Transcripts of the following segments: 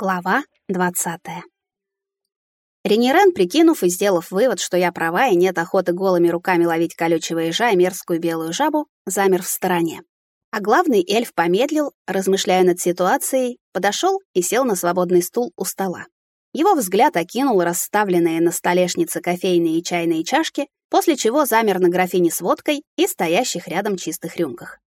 Глава двадцатая. Ренирен, прикинув и сделав вывод, что я права и нет охоты голыми руками ловить колючего ежа и мерзкую белую жабу, замер в стороне. А главный эльф помедлил, размышляя над ситуацией, подошел и сел на свободный стул у стола. Его взгляд окинул расставленные на столешнице кофейные и чайные чашки, после чего замер на графине с водкой и стоящих рядом чистых рюмках.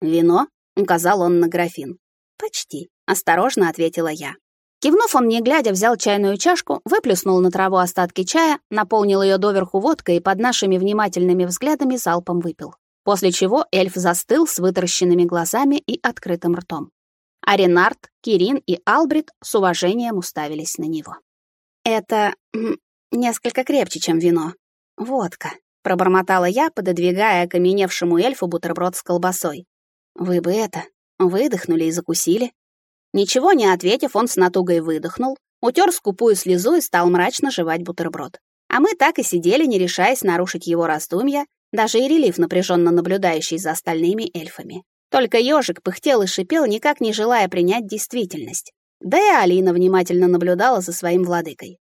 «Вино?» — указал он на графин. «Почти», — осторожно ответила я. Кивнув, он, не глядя, взял чайную чашку, выплюснул на траву остатки чая, наполнил ее доверху водкой и под нашими внимательными взглядами залпом выпил. После чего эльф застыл с вытаращенными глазами и открытым ртом. А Ренард, Кирин и Албрит с уважением уставились на него. «Это несколько крепче, чем вино. Водка», — пробормотала я, пододвигая окаменевшему эльфу бутерброд с колбасой. «Вы бы это, выдохнули и закусили». Ничего не ответив, он с натугой выдохнул, утер скупую слезу и стал мрачно жевать бутерброд. А мы так и сидели, не решаясь нарушить его раздумья, даже и релиф, напряженно наблюдающий за остальными эльфами. Только ежик пыхтел и шипел, никак не желая принять действительность. Да и Алина внимательно наблюдала за своим владыкой.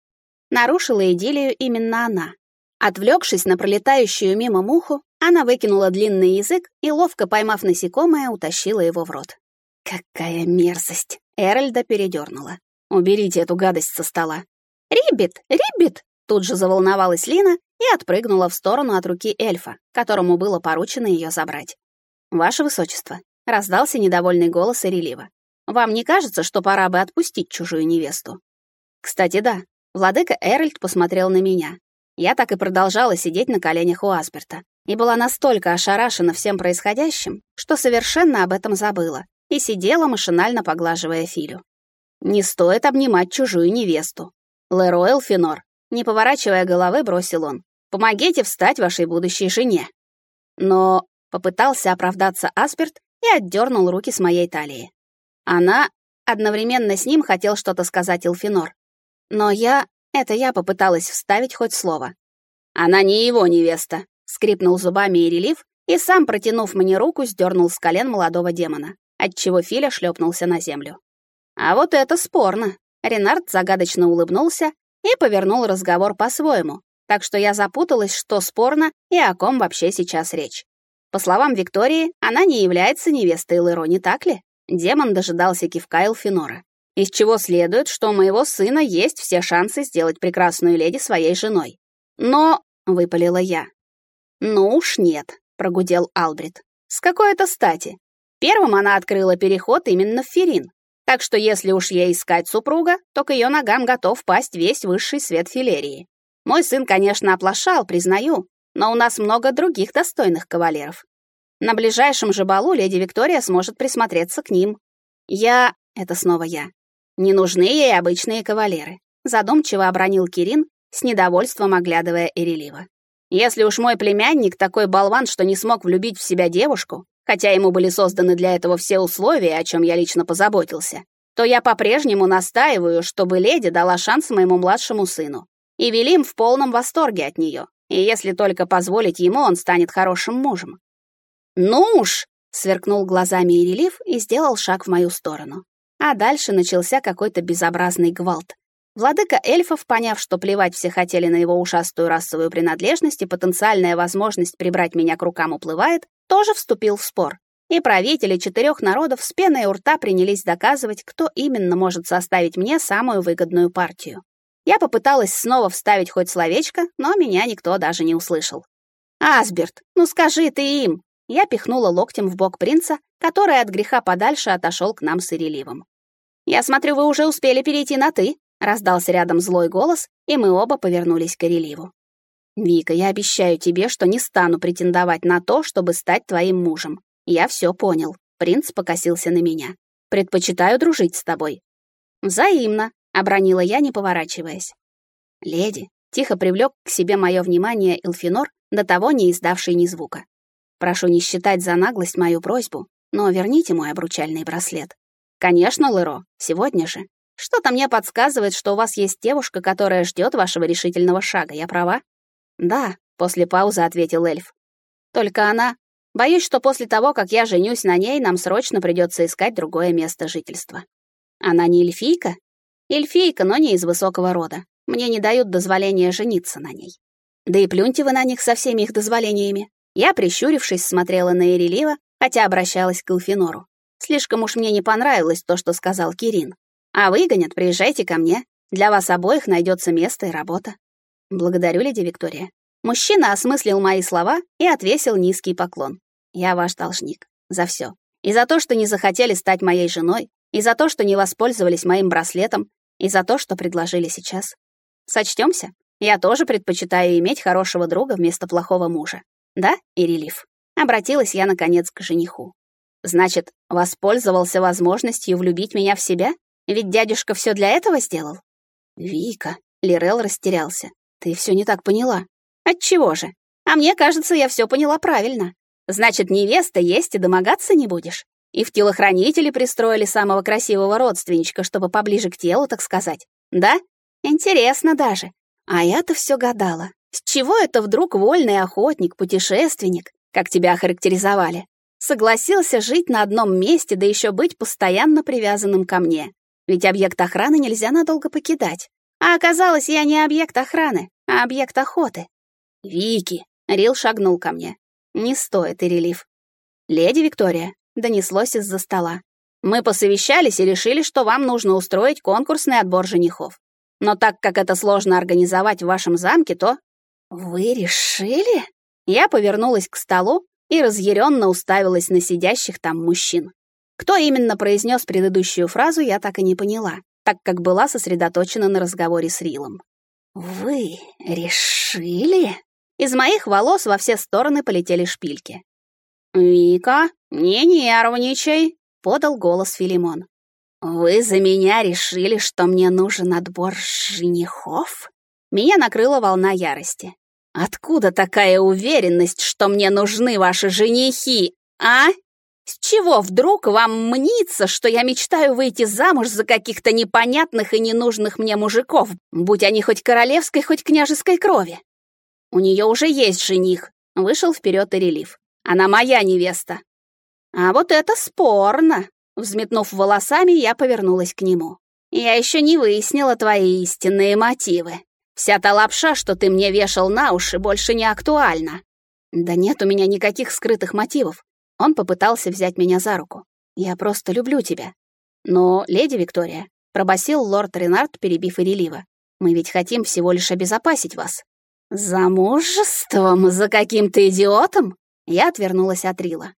Нарушила идиллию именно она. Отвлекшись на пролетающую мимо муху, она выкинула длинный язык и, ловко поймав насекомое, утащила его в рот. Какая мерзость! Эральда передернула. Уберите эту гадость со стола. Риббит! Риббит! Тут же заволновалась Лина и отпрыгнула в сторону от руки эльфа, которому было поручено ее забрать. «Ваше высочество», — раздался недовольный голос Ирелива. «Вам не кажется, что пора бы отпустить чужую невесту?» «Кстати, да». Владыка Эральд посмотрел на меня. Я так и продолжала сидеть на коленях у Асперта и была настолько ошарашена всем происходящим, что совершенно об этом забыла и сидела, машинально поглаживая Филю. «Не стоит обнимать чужую невесту. Лерой Элфинор», не поворачивая головы, бросил он. «Помогите встать вашей будущей жене». Но попытался оправдаться Асперт и отдернул руки с моей талии. Она одновременно с ним хотел что-то сказать Элфинор. Но я, это я попыталась вставить хоть слово. «Она не его невеста», — скрипнул зубами и релиф, и сам, протянув мне руку, сдернул с колен молодого демона отчего Филя шлепнулся на землю. А вот это спорно. Ренард загадочно улыбнулся и повернул разговор по-своему, так что я запуталась, что спорно и о ком вообще сейчас речь. По словам Виктории, она не является невестой Леро, не так ли? Демон дожидался кивка Элфинора. Из чего следует, что у моего сына есть все шансы сделать прекрасную леди своей женой. Но, — выпалила я. «Ну уж нет», — прогудел Албрит. «С какой это стати? Первым она открыла переход именно в Ферин. Так что если уж ей искать супруга, то к ее ногам готов пасть весь высший свет Филерии. Мой сын, конечно, оплошал, признаю, но у нас много других достойных кавалеров. На ближайшем же балу леди Виктория сможет присмотреться к ним. Я... это снова я. Не нужны ей обычные кавалеры. Задумчиво обронил Кирин, с недовольством оглядывая Эрелива. Если уж мой племянник такой болван, что не смог влюбить в себя девушку, хотя ему были созданы для этого все условия, о чем я лично позаботился, то я по-прежнему настаиваю, чтобы леди дала шанс моему младшему сыну. И Велим в полном восторге от нее. И если только позволить ему, он станет хорошим мужем. «Ну уж!» — сверкнул глазами Ирелив и сделал шаг в мою сторону. А дальше начался какой-то безобразный гвалт. Владыка эльфов, поняв, что плевать все хотели на его ушастую расовую принадлежность и потенциальная возможность прибрать меня к рукам уплывает, тоже вступил в спор. И правители четырех народов с пеной у рта принялись доказывать, кто именно может составить мне самую выгодную партию. Я попыталась снова вставить хоть словечко, но меня никто даже не услышал. «Асберт, ну скажи ты им!» Я пихнула локтем в бок принца, который от греха подальше отошел к нам с Иреливом. «Я смотрю, вы уже успели перейти на «ты», — раздался рядом злой голос, и мы оба повернулись к Иреливу. «Вика, я обещаю тебе, что не стану претендовать на то, чтобы стать твоим мужем. Я все понял». Принц покосился на меня. «Предпочитаю дружить с тобой». «Взаимно», — обронила я, не поворачиваясь. «Леди», — тихо привлек к себе мое внимание Элфинор, до того не издавший ни звука. «Прошу не считать за наглость мою просьбу, но верните мой обручальный браслет». «Конечно, Леро, сегодня же. Что-то мне подсказывает, что у вас есть девушка, которая ждет вашего решительного шага, я права?» «Да», — после паузы ответил эльф. «Только она... Боюсь, что после того, как я женюсь на ней, нам срочно придется искать другое место жительства». «Она не эльфийка?» Эльфийка, но не из высокого рода. Мне не дают дозволения жениться на ней. Да и плюньте вы на них со всеми их дозволениями. Я, прищурившись, смотрела на Эрелива, хотя обращалась к Элфинору. Слишком уж мне не понравилось то, что сказал Кирин. А выгонят, приезжайте ко мне. Для вас обоих найдется место и работа. Благодарю, леди Виктория. Мужчина осмыслил мои слова и отвесил низкий поклон. Я ваш должник. За все. И за то, что не захотели стать моей женой, и за то, что не воспользовались моим браслетом, и за то, что предложили сейчас. Сочтемся. Я тоже предпочитаю иметь хорошего друга вместо плохого мужа. Да, Ирелив? Обратилась я, наконец, к жениху. Значит, воспользовался возможностью влюбить меня в себя? Ведь дядюшка все для этого сделал? Вика, Лирел растерялся. Ты все не так поняла. Отчего же? А мне кажется, я все поняла правильно. Значит, невеста есть и домогаться не будешь. И в телохранители пристроили самого красивого родственничка, чтобы поближе к телу, так сказать. Да? Интересно даже. А я-то все гадала. С чего это вдруг вольный охотник, путешественник, как тебя охарактеризовали, согласился жить на одном месте, да еще быть постоянно привязанным ко мне? Ведь объект охраны нельзя надолго покидать. А оказалось, я не объект охраны, а объект охоты. «Вики!» — Рил шагнул ко мне. «Не стоит, Ирелив». «Леди Виктория», — донеслось из-за стола. «Мы посовещались и решили, что вам нужно устроить конкурсный отбор женихов. Но так как это сложно организовать в вашем замке, то...» «Вы решили?» Я повернулась к столу и разъяренно уставилась на сидящих там мужчин. Кто именно произнес предыдущую фразу, я так и не поняла, так как была сосредоточена на разговоре с Рилом. «Вы решили?» Из моих волос во все стороны полетели шпильки. «Вика, не нервничай», — подал голос Филимон. «Вы за меня решили, что мне нужен отбор женихов?» Меня накрыла волна ярости. «Откуда такая уверенность, что мне нужны ваши женихи, а? С чего вдруг вам мнится, что я мечтаю выйти замуж за каких-то непонятных и ненужных мне мужиков, будь они хоть королевской, хоть княжеской крови? У нее уже есть жених. Вышел вперед и релиф. Она моя невеста. А вот это спорно. Взметнув волосами, я повернулась к нему. Я еще не выяснила твои истинные мотивы. Вся та лапша, что ты мне вешал на уши, больше не актуальна. Да нет у меня никаких скрытых мотивов. Он попытался взять меня за руку. Я просто люблю тебя. Но, леди Виктория, пробасил лорд Ренард, перебив Ирелива, мы ведь хотим всего лишь обезопасить вас. «Замужеством за каким-то идиотом?» Я отвернулась от Рила.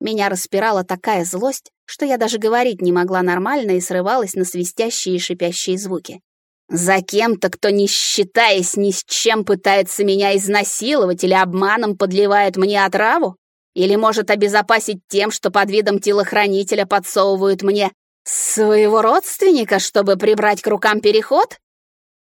Меня распирала такая злость, что я даже говорить не могла нормально и срывалась на свистящие и шипящие звуки. «За кем-то, кто, не считаясь ни с чем, пытается меня изнасиловать или обманом подливает мне отраву? Или может обезопасить тем, что под видом телохранителя подсовывают мне своего родственника, чтобы прибрать к рукам переход?»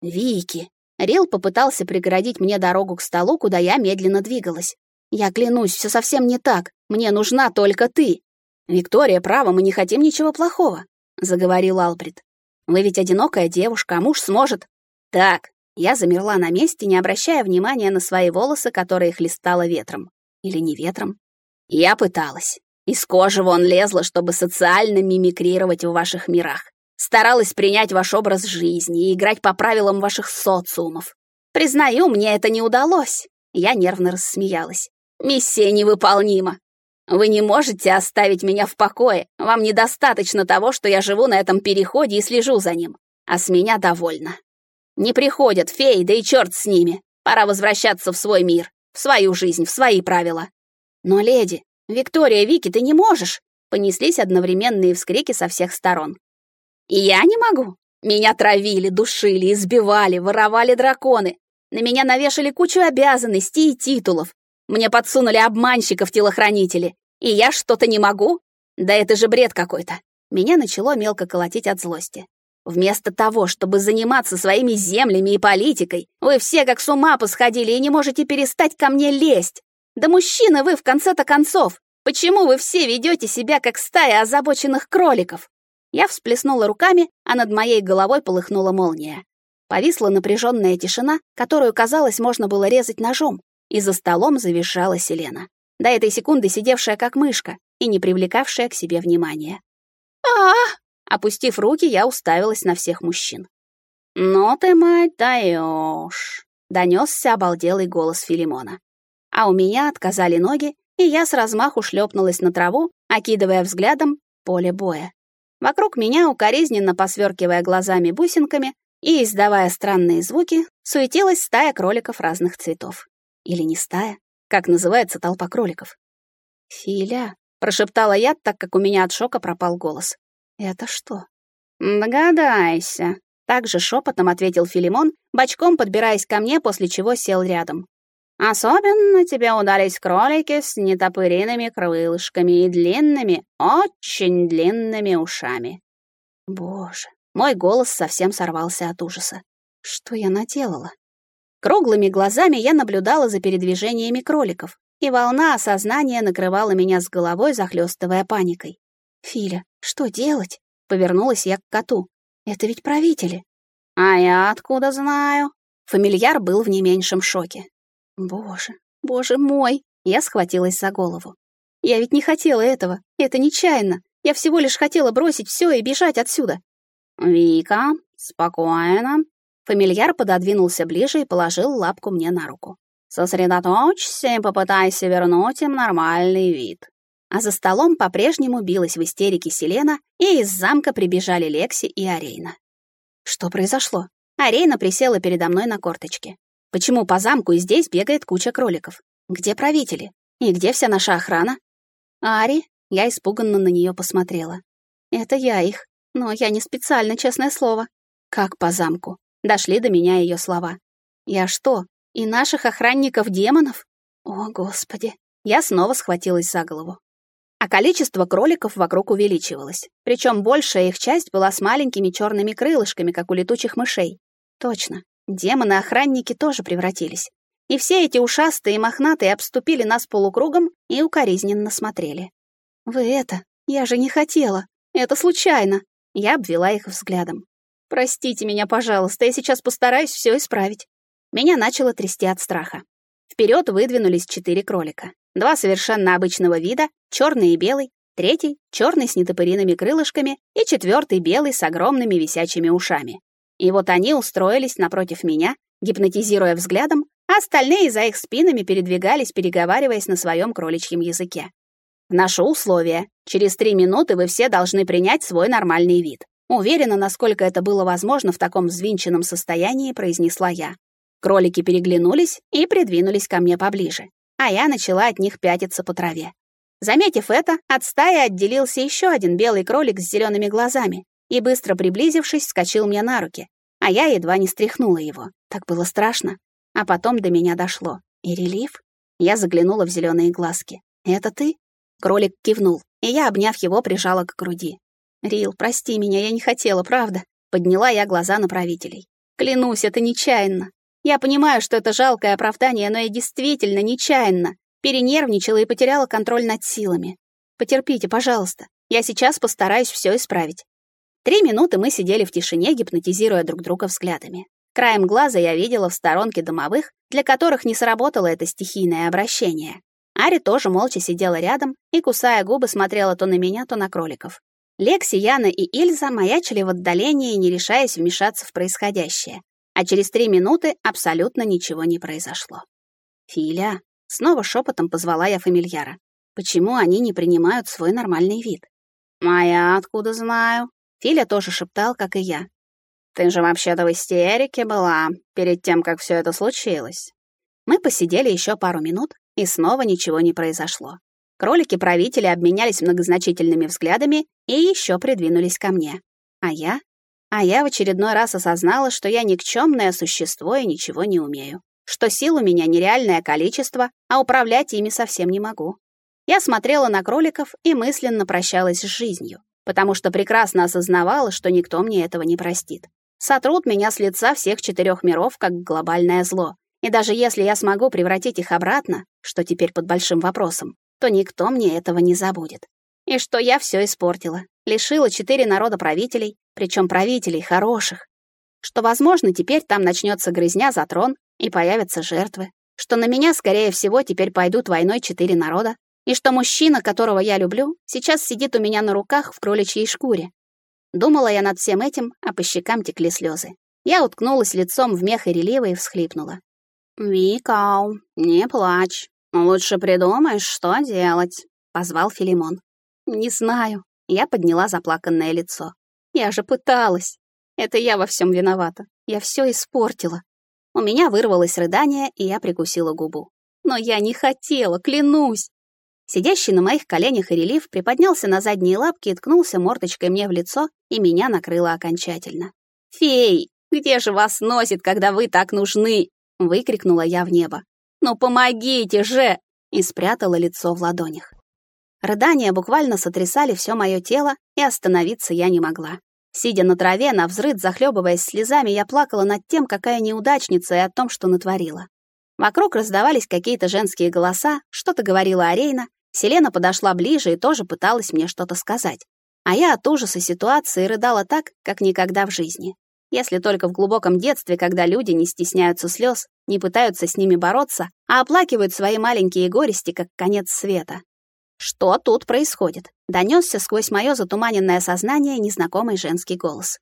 «Вики, Рил попытался преградить мне дорогу к столу, куда я медленно двигалась. «Я клянусь, все совсем не так. Мне нужна только ты». «Виктория, право, мы не хотим ничего плохого», — заговорил Албрит. «Вы ведь одинокая девушка, а муж сможет». «Так». Я замерла на месте, не обращая внимания на свои волосы, которые хлестало ветром. Или не ветром. Я пыталась. Из кожи вон лезла, чтобы социально мимикрировать в ваших мирах. Старалась принять ваш образ жизни и играть по правилам ваших социумов. Признаю, мне это не удалось. Я нервно рассмеялась. Миссия невыполнима. Вы не можете оставить меня в покое. Вам недостаточно того, что я живу на этом переходе и слежу за ним. А с меня довольно. Не приходят феи, да и черт с ними. Пора возвращаться в свой мир, в свою жизнь, в свои правила. Но, леди, Виктория, Вики, ты не можешь. Понеслись одновременные вскрики со всех сторон. И я не могу. Меня травили, душили, избивали, воровали драконы. На меня навешали кучу обязанностей и титулов. Мне подсунули обманщиков-телохранители. И я что-то не могу? Да это же бред какой-то. Меня начало мелко колотить от злости. Вместо того, чтобы заниматься своими землями и политикой, вы все как с ума посходили и не можете перестать ко мне лезть. Да мужчины вы в конце-то концов. Почему вы все ведете себя как стая озабоченных кроликов? Я всплеснула руками, а над моей головой полыхнула молния. Повисла напряженная тишина, которую, казалось, можно было резать ножом, и за столом завизжала Селена, до этой секунды сидевшая как мышка и не привлекавшая к себе внимания. а, Опустив руки, я уставилась на всех мужчин. «Ну ты, мать, даешь!» — донесся обалделый голос Филимона. А у меня отказали ноги, и я с размаху шлепнулась на траву, окидывая взглядом поле боя. Вокруг меня, укоризненно посверкивая глазами-бусинками и издавая странные звуки, суетилась стая кроликов разных цветов. Или не стая, как называется толпа кроликов. «Филя», — прошептала я, так как у меня от шока пропал голос. «Это что?» «Догадайся», — также шепотом ответил Филимон, бочком подбираясь ко мне, после чего сел рядом. «Особенно тебе удались кролики с нетопыриными крылышками и длинными, очень длинными ушами». Боже, мой голос совсем сорвался от ужаса. Что я наделала? Круглыми глазами я наблюдала за передвижениями кроликов, и волна осознания накрывала меня с головой, захлестывая паникой. «Филя, что делать?» — повернулась я к коту. «Это ведь правители». «А я откуда знаю?» Фамильяр был в не меньшем шоке. «Боже, боже мой!» Я схватилась за голову. «Я ведь не хотела этого. Это нечаянно. Я всего лишь хотела бросить все и бежать отсюда». «Вика, спокойно». Фамильяр пододвинулся ближе и положил лапку мне на руку. Сосредоточься и попытайся вернуть им нормальный вид. А за столом по-прежнему билась в истерике Селена, и из замка прибежали Лекси и Арейна. Что произошло? Арейна присела передо мной на корточки. Почему по замку и здесь бегает куча кроликов? Где правители? И где вся наша охрана? Ари, я испуганно на нее посмотрела. Это я их, но я не специально, честное слово. Как по замку? Дошли до меня ее слова. Я что, и наших охранников-демонов? О, Господи! Я снова схватилась за голову. А количество кроликов вокруг увеличивалось. Причем большая их часть была с маленькими черными крылышками, как у летучих мышей. Точно, демоны-охранники тоже превратились. И все эти ушастые и мохнатые обступили нас полукругом и укоризненно смотрели. «Вы это, я же не хотела. Это случайно». Я обвела их взглядом. «Простите меня, пожалуйста, я сейчас постараюсь все исправить». Меня начало трясти от страха. Вперед выдвинулись четыре кролика. Два совершенно обычного вида, черный и белый, третий — черный с нетопыриными крылышками и четвертый белый с огромными висячими ушами. И вот они устроились напротив меня, гипнотизируя взглядом, а остальные за их спинами передвигались, переговариваясь на своем кроличьем языке. Наше условие. Через три минуты вы все должны принять свой нормальный вид. Уверена, насколько это было возможно в таком взвинченном состоянии, произнесла я. Кролики переглянулись и придвинулись ко мне поближе, а я начала от них пятиться по траве. Заметив это, от стаи отделился еще один белый кролик с зелеными глазами и, быстро приблизившись, скочил мне на руки, а я едва не стряхнула его. Так было страшно. А потом до меня дошло. И релиф? Я заглянула в зеленые глазки. «Это ты?» Кролик кивнул, и я, обняв его, прижала к груди. «Рил, прости меня, я не хотела, правда?» Подняла я глаза на правителей. «Клянусь, это нечаянно. Я понимаю, что это жалкое оправдание, но я действительно нечаянно перенервничала и потеряла контроль над силами. Потерпите, пожалуйста. Я сейчас постараюсь все исправить. Три минуты мы сидели в тишине, гипнотизируя друг друга взглядами. Краем глаза я видела в сторонке домовых, для которых не сработало это стихийное обращение. Ари тоже молча сидела рядом и, кусая губы, смотрела то на меня, то на кроликов. Лекси, Яна и Ильза маячили в отдалении, не решаясь вмешаться в происходящее а через три минуты абсолютно ничего не произошло. «Филя», — снова шепотом позвала я фамильяра, «почему они не принимают свой нормальный вид?» «А я откуда знаю?» Филя тоже шептал, как и я. «Ты же вообще-то в истерике была перед тем, как все это случилось». Мы посидели еще пару минут, и снова ничего не произошло. Кролики-правители обменялись многозначительными взглядами и еще придвинулись ко мне. А я а я в очередной раз осознала, что я никчемное существо и ничего не умею. Что сил у меня нереальное количество, а управлять ими совсем не могу. Я смотрела на кроликов и мысленно прощалась с жизнью, потому что прекрасно осознавала, что никто мне этого не простит. Сотрут меня с лица всех четырех миров как глобальное зло. И даже если я смогу превратить их обратно, что теперь под большим вопросом, то никто мне этого не забудет. И что я все испортила, лишила четыре народа правителей, причем правителей хороших. Что, возможно, теперь там начнется грызня за трон и появятся жертвы. Что на меня, скорее всего, теперь пойдут войной четыре народа. И что мужчина, которого я люблю, сейчас сидит у меня на руках в кроличьей шкуре. Думала я над всем этим, а по щекам текли слезы. Я уткнулась лицом в мех и релива и всхлипнула. «Викау, не плачь. Лучше придумаешь, что делать», — позвал Филимон. «Не знаю». Я подняла заплаканное лицо. «Я же пыталась. Это я во всем виновата. Я все испортила». У меня вырвалось рыдание, и я прикусила губу. Но я не хотела, клянусь. Сидящий на моих коленях релиф приподнялся на задние лапки и ткнулся мордочкой мне в лицо, и меня накрыло окончательно. «Фей, где же вас носит, когда вы так нужны?» — выкрикнула я в небо. «Ну помогите же!» — и спрятала лицо в ладонях. Рыдания буквально сотрясали все мое тело, и остановиться я не могла. Сидя на траве, на взрыд, захлебываясь слезами, я плакала над тем, какая неудачница и о том, что натворила. Вокруг раздавались какие-то женские голоса, что-то говорила Арейна. Селена подошла ближе и тоже пыталась мне что-то сказать. А я от ужаса ситуации рыдала так, как никогда в жизни. Если только в глубоком детстве, когда люди не стесняются слез, не пытаются с ними бороться, а оплакивают свои маленькие горести, как конец света. Что тут происходит? Донесся сквозь мое затуманенное сознание незнакомый женский голос.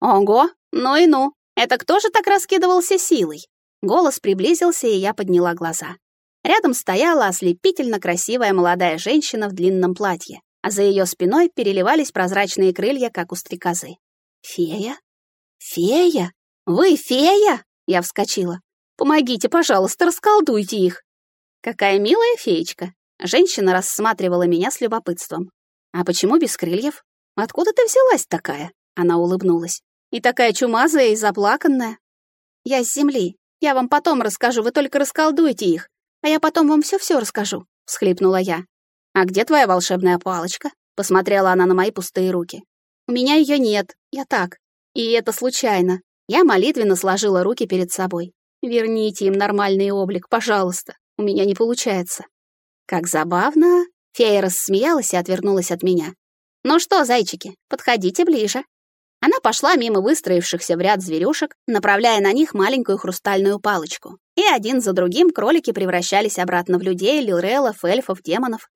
Ого, ну и ну. Это кто же так раскидывался силой? Голос приблизился, и я подняла глаза. Рядом стояла ослепительно красивая молодая женщина в длинном платье, а за ее спиной переливались прозрачные крылья, как у стрекозы. «Фея? Фея? Вы фея?» Я вскочила. «Помогите, пожалуйста, расколдуйте их!» «Какая милая феечка!» Женщина рассматривала меня с любопытством. «А почему без крыльев? Откуда ты взялась такая?» Она улыбнулась. «И такая чумазая и заплаканная». «Я с земли. Я вам потом расскажу, вы только расколдуйте их. А я потом вам все-все расскажу», — всхлипнула я. «А где твоя волшебная палочка?» — посмотрела она на мои пустые руки. «У меня ее нет. Я так. И это случайно. Я молитвенно сложила руки перед собой. Верните им нормальный облик, пожалуйста. У меня не получается». «Как забавно!» Фея рассмеялась и отвернулась от меня. «Ну что, зайчики, подходите ближе». Она пошла мимо выстроившихся в ряд зверюшек, направляя на них маленькую хрустальную палочку. И один за другим кролики превращались обратно в людей, лилрелов, эльфов, демонов.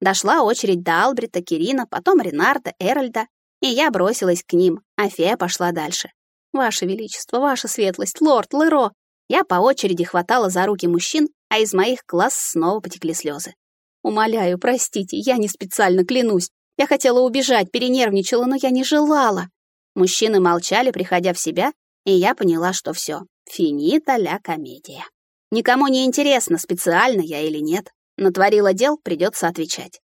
Дошла очередь до Албрита, Кирина, потом Ренарда, Эральда, и я бросилась к ним, а фея пошла дальше. «Ваше Величество, Ваша Светлость, лорд Леро!» Я по очереди хватала за руки мужчин, а из моих глаз снова потекли слезы. «Умоляю, простите, я не специально клянусь. Я хотела убежать, перенервничала, но я не желала». Мужчины молчали, приходя в себя, и я поняла, что все. Финита ля комедия. Никому не интересно, специально я или нет. Натворила дел, придется отвечать.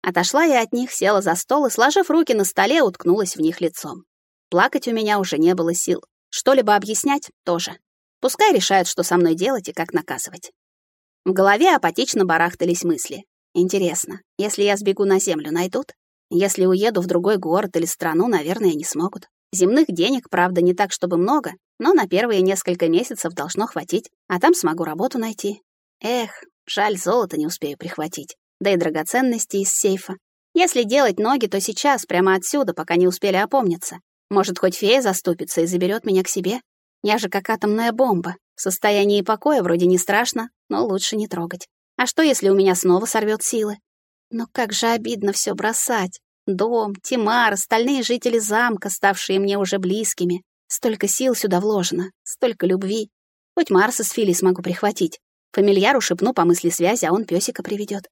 Отошла я от них, села за стол и, сложив руки на столе, уткнулась в них лицом. Плакать у меня уже не было сил. Что-либо объяснять тоже. Пускай решают, что со мной делать и как наказывать. В голове апатично барахтались мысли. Интересно, если я сбегу на землю, найдут? Если уеду в другой город или страну, наверное, не смогут. Земных денег, правда, не так, чтобы много, но на первые несколько месяцев должно хватить, а там смогу работу найти. Эх, жаль, золото не успею прихватить, да и драгоценности из сейфа. Если делать ноги, то сейчас, прямо отсюда, пока не успели опомниться. Может, хоть фея заступится и заберет меня к себе? Я же как атомная бомба. В состоянии покоя вроде не страшно, но лучше не трогать. А что, если у меня снова сорвет силы? Но как же обидно все бросать. Дом, Тимар, остальные жители замка, ставшие мне уже близкими. Столько сил сюда вложено, столько любви. Хоть Марса с Фили смогу прихватить. Фамильяру шепну по мысли связи, а он песика приведет.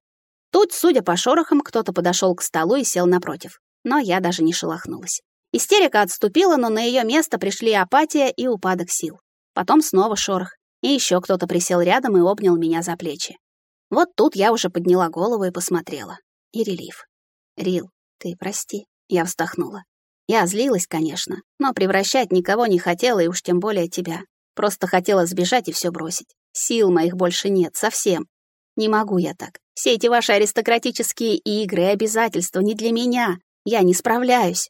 Тут, судя по шорохам, кто-то подошел к столу и сел напротив. Но я даже не шелохнулась. Истерика отступила, но на ее место пришли апатия и упадок сил. Потом снова шорох, и еще кто-то присел рядом и обнял меня за плечи. Вот тут я уже подняла голову и посмотрела. И релиф. «Рил, ты прости», — я вздохнула. Я злилась, конечно, но превращать никого не хотела, и уж тем более тебя. Просто хотела сбежать и все бросить. Сил моих больше нет, совсем. Не могу я так. Все эти ваши аристократические игры и обязательства не для меня. Я не справляюсь.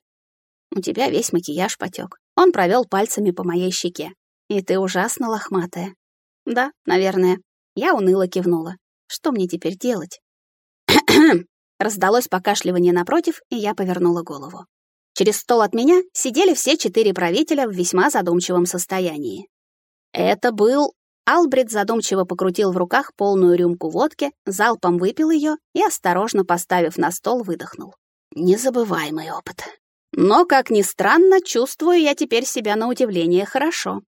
У тебя весь макияж потек. Он провел пальцами по моей щеке. И ты ужасно лохматая. Да, наверное. Я уныло кивнула. Что мне теперь делать? Раздалось покашливание напротив, и я повернула голову. Через стол от меня сидели все четыре правителя в весьма задумчивом состоянии. Это был... Албрит задумчиво покрутил в руках полную рюмку водки, залпом выпил ее и, осторожно поставив на стол, выдохнул. Незабываемый опыт. Но, как ни странно, чувствую я теперь себя на удивление хорошо.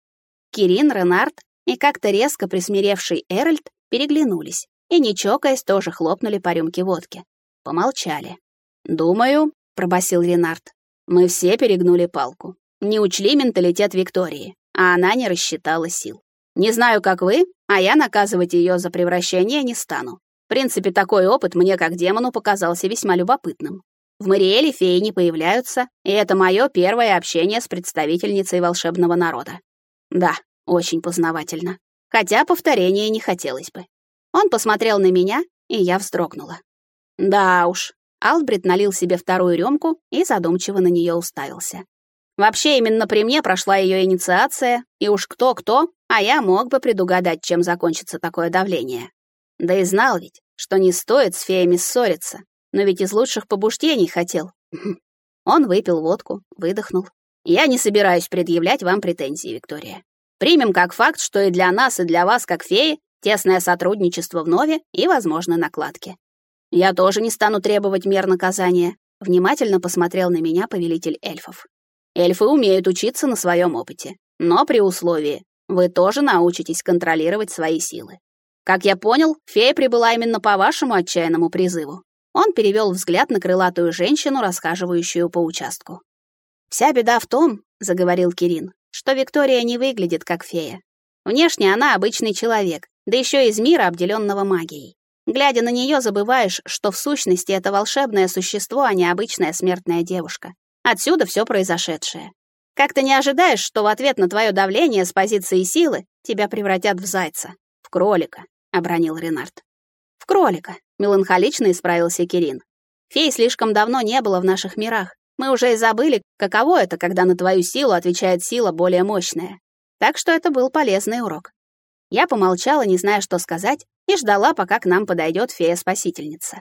Кирин, Ренард и как-то резко присмиревший Эральд переглянулись и, не чокаясь, тоже хлопнули по рюмке водки. Помолчали. «Думаю», — пробасил Ренард, — «мы все перегнули палку. Не учли менталитет Виктории, а она не рассчитала сил. Не знаю, как вы, а я наказывать ее за превращение не стану. В принципе, такой опыт мне, как демону, показался весьма любопытным. В Мариэле феи не появляются, и это мое первое общение с представительницей волшебного народа. Да, очень познавательно. Хотя повторения не хотелось бы. Он посмотрел на меня, и я вздрогнула. Да уж. Албрит налил себе вторую рюмку и задумчиво на нее уставился. Вообще, именно при мне прошла ее инициация, и уж кто-кто, а я мог бы предугадать, чем закончится такое давление. Да и знал ведь, что не стоит с феями ссориться, но ведь из лучших побуждений хотел. Он выпил водку, выдохнул. Я не собираюсь предъявлять вам претензии, Виктория. Примем как факт, что и для нас, и для вас, как феи, тесное сотрудничество в Нове и возможны накладки. Я тоже не стану требовать мер наказания, внимательно посмотрел на меня повелитель эльфов. Эльфы умеют учиться на своем опыте, но при условии вы тоже научитесь контролировать свои силы. Как я понял, фея прибыла именно по вашему отчаянному призыву. Он перевел взгляд на крылатую женщину, расхаживающую по участку. Вся беда в том, заговорил Кирин, что Виктория не выглядит как фея. Внешне она обычный человек, да еще из мира, обделенного магией. Глядя на нее, забываешь, что в сущности это волшебное существо, а не обычная смертная девушка. Отсюда все произошедшее. Как ты не ожидаешь, что в ответ на твое давление с позиции силы тебя превратят в зайца, в кролика, обронил Ренард. В кролика, меланхолично исправился Кирин. Фей слишком давно не было в наших мирах. Мы уже и забыли, каково это, когда на твою силу отвечает сила более мощная. Так что это был полезный урок. Я помолчала, не зная, что сказать, и ждала, пока к нам подойдет фея-спасительница.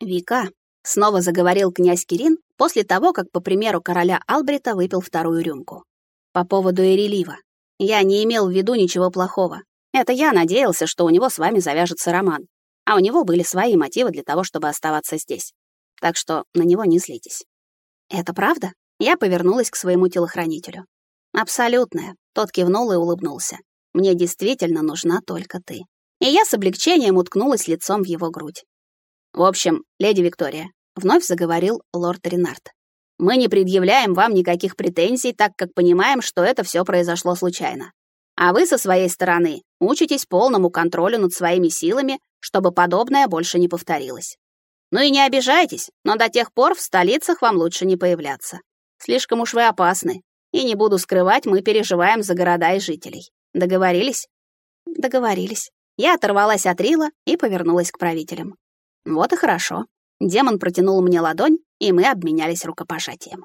«Вика», — снова заговорил князь Кирин после того, как, по примеру короля Албрита, выпил вторую рюмку. «По поводу Эрелива. Я не имел в виду ничего плохого. Это я надеялся, что у него с вами завяжется роман. А у него были свои мотивы для того, чтобы оставаться здесь. Так что на него не злитесь. Это правда? Я повернулась к своему телохранителю. Абсолютная. Тот кивнул и улыбнулся. Мне действительно нужна только ты. И я с облегчением уткнулась лицом в его грудь. В общем, леди Виктория, вновь заговорил лорд Ренард. Мы не предъявляем вам никаких претензий, так как понимаем, что это все произошло случайно. А вы со своей стороны учитесь полному контролю над своими силами, чтобы подобное больше не повторилось. Ну и не обижайтесь, но до тех пор в столицах вам лучше не появляться. Слишком уж вы опасны. И не буду скрывать, мы переживаем за города и жителей. Договорились? Договорились. Я оторвалась от Рила и повернулась к правителям. Вот и хорошо. Демон протянул мне ладонь, и мы обменялись рукопожатием.